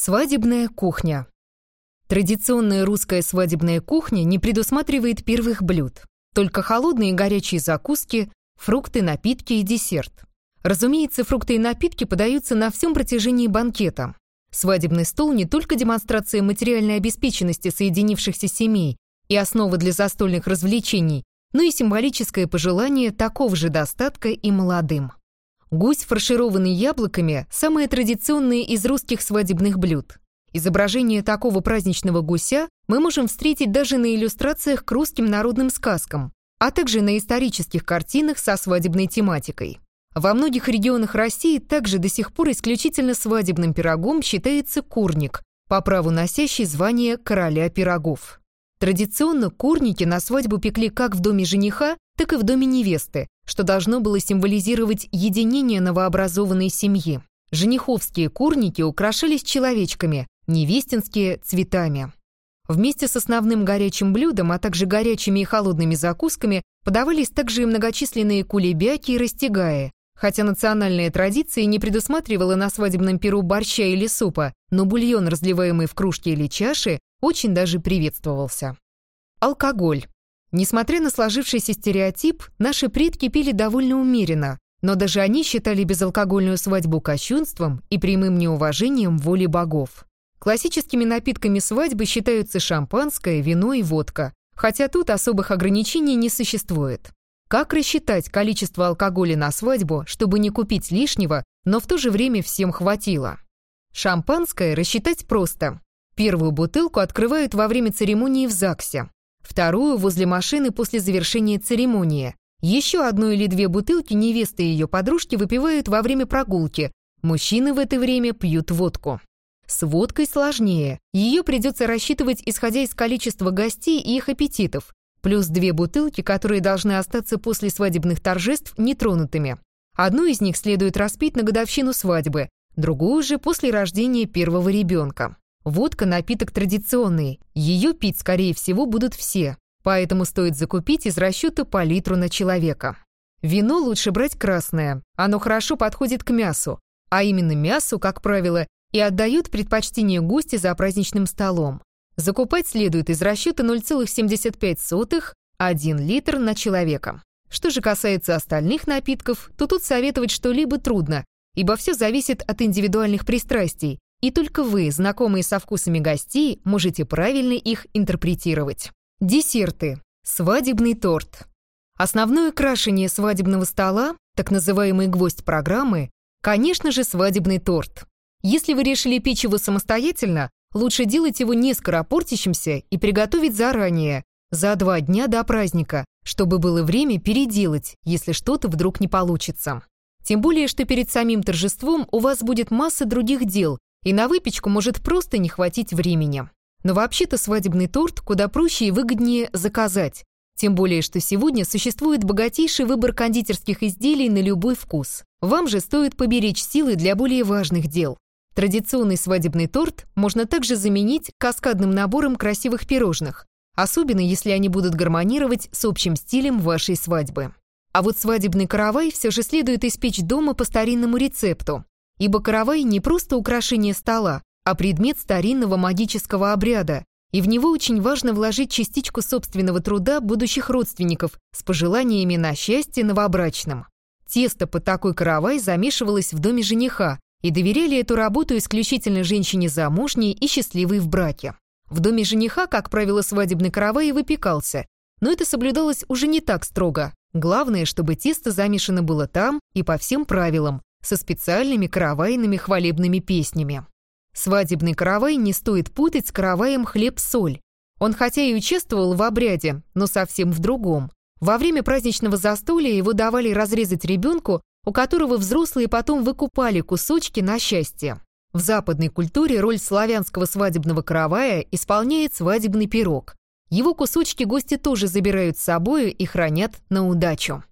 Свадебная кухня. Традиционная русская свадебная кухня не предусматривает первых блюд, только холодные и горячие закуски, фрукты, напитки и десерт. Разумеется, фрукты и напитки подаются на всем протяжении банкета. Свадебный стол не только демонстрация материальной обеспеченности соединившихся семей и основа для застольных развлечений, но и символическое пожелание такого же достатка и молодым. Гусь, фаршированный яблоками, самое традиционное из русских свадебных блюд. Изображение такого праздничного гуся мы можем встретить даже на иллюстрациях к русским народным сказкам, а также на исторических картинах со свадебной тематикой. Во многих регионах России также до сих пор исключительно свадебным пирогом считается курник, по праву носящий звание короля пирогов. Традиционно курники на свадьбу пекли как в доме жениха, так и в доме невесты, что должно было символизировать единение новообразованной семьи. Жениховские курники украшались человечками, невестинские – цветами. Вместе с основным горячим блюдом, а также горячими и холодными закусками подавались также и многочисленные кулебяки и растягаи, хотя национальная традиция не предусматривала на свадебном перу борща или супа, но бульон, разливаемый в кружке или чаше, очень даже приветствовался. Алкоголь. Несмотря на сложившийся стереотип, наши предки пили довольно умеренно, но даже они считали безалкогольную свадьбу кощунством и прямым неуважением воли богов. Классическими напитками свадьбы считаются шампанское, вино и водка, хотя тут особых ограничений не существует. Как рассчитать количество алкоголя на свадьбу, чтобы не купить лишнего, но в то же время всем хватило? Шампанское рассчитать просто. Первую бутылку открывают во время церемонии в ЗАГСе вторую возле машины после завершения церемонии. Еще одну или две бутылки невесты и ее подружки выпивают во время прогулки. Мужчины в это время пьют водку. С водкой сложнее. Ее придется рассчитывать, исходя из количества гостей и их аппетитов. Плюс две бутылки, которые должны остаться после свадебных торжеств нетронутыми. Одну из них следует распить на годовщину свадьбы, другую же после рождения первого ребенка. Водка – напиток традиционный, ее пить, скорее всего, будут все, поэтому стоит закупить из расчета по литру на человека. Вино лучше брать красное, оно хорошо подходит к мясу, а именно мясу, как правило, и отдают предпочтение гости за праздничным столом. Закупать следует из расчета 0,75 1 литр на человека. Что же касается остальных напитков, то тут советовать что-либо трудно, ибо все зависит от индивидуальных пристрастий, и только вы, знакомые со вкусами гостей, можете правильно их интерпретировать. Десерты. Свадебный торт. Основное крашение свадебного стола, так называемый гвоздь программы, конечно же, свадебный торт. Если вы решили печь его самостоятельно, лучше делать его не скоропортящимся и приготовить заранее, за два дня до праздника, чтобы было время переделать, если что-то вдруг не получится. Тем более, что перед самим торжеством у вас будет масса других дел, и на выпечку может просто не хватить времени. Но вообще-то свадебный торт куда проще и выгоднее заказать. Тем более, что сегодня существует богатейший выбор кондитерских изделий на любой вкус. Вам же стоит поберечь силы для более важных дел. Традиционный свадебный торт можно также заменить каскадным набором красивых пирожных, особенно если они будут гармонировать с общим стилем вашей свадьбы. А вот свадебный каравай все же следует испечь дома по старинному рецепту, ибо каравай не просто украшение стола, а предмет старинного магического обряда, и в него очень важно вложить частичку собственного труда будущих родственников с пожеланиями на счастье новобрачным. Тесто под такой каравай замешивалось в доме жениха, и доверяли эту работу исключительно женщине замужней и счастливой в браке. В доме жениха, как правило, свадебный каравай выпекался, но это соблюдалось уже не так строго. Главное, чтобы тесто замешано было там и по всем правилам, со специальными каравайными хвалебными песнями. Свадебный каравай не стоит путать с караваем хлеб-соль. Он хотя и участвовал в обряде, но совсем в другом. Во время праздничного застолья его давали разрезать ребенку, у которого взрослые потом выкупали кусочки на счастье. В западной культуре роль славянского свадебного каравая исполняет свадебный пирог. Его кусочки гости тоже забирают с собой и хранят на удачу.